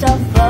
tu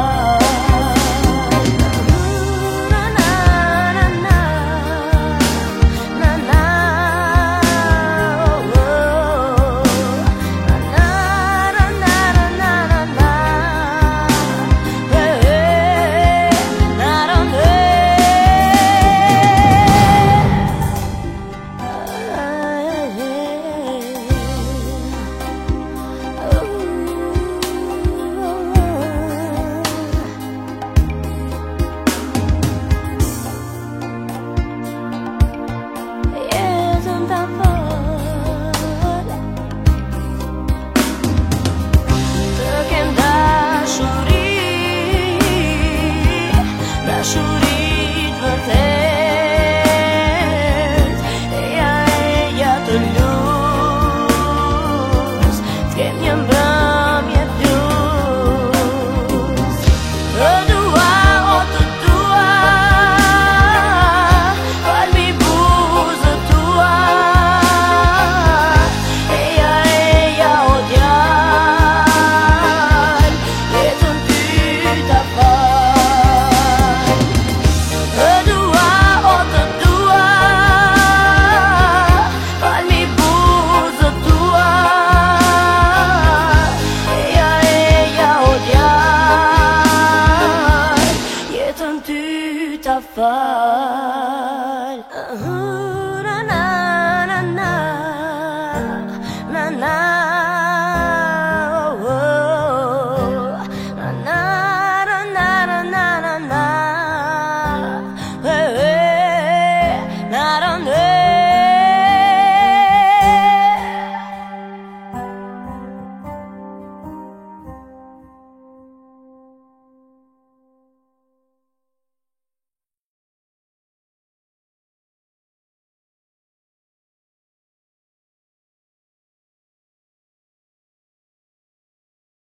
fall. Uh, na,